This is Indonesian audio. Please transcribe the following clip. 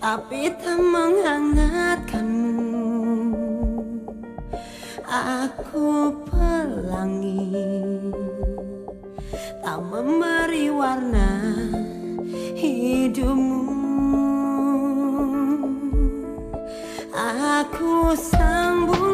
tapi tak menghangatkanmu aku pelangi. Tak memberi warna hidupmu. Aku sambut